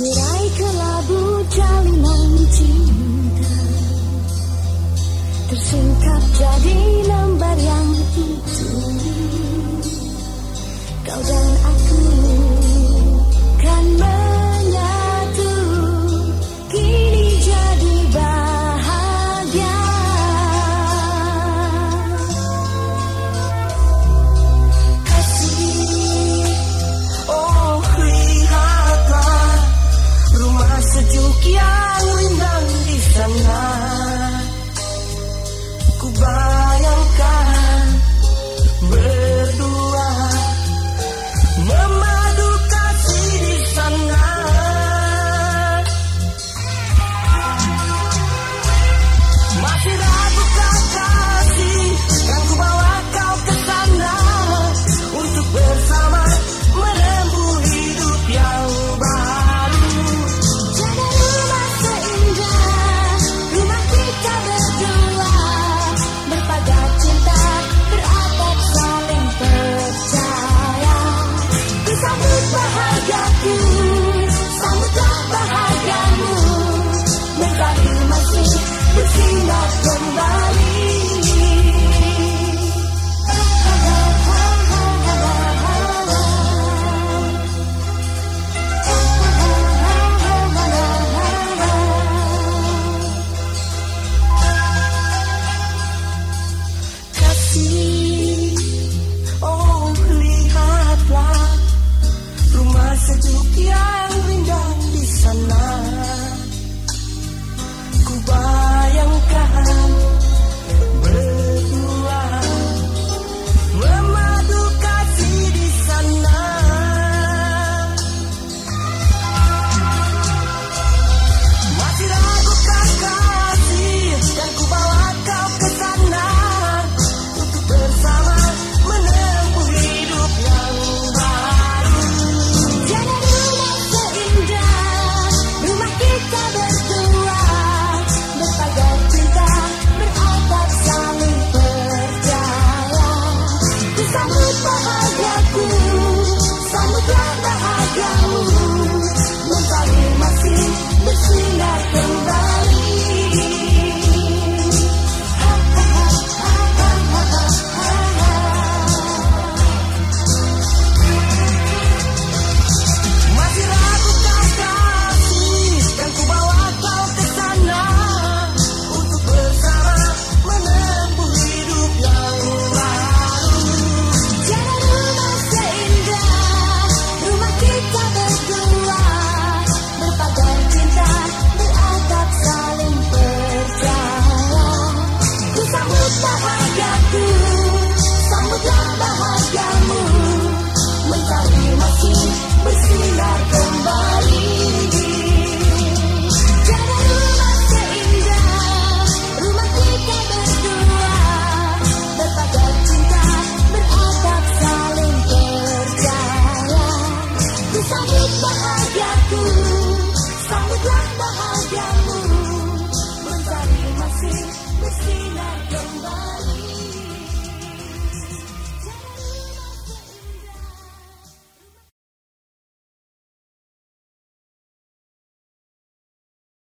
Serai kelabu jalinan cinta. Tersingkap jadi lembar yang itu. Kau dan aku Bersinar kembali wajahmu Mentari masih bersinar kembali.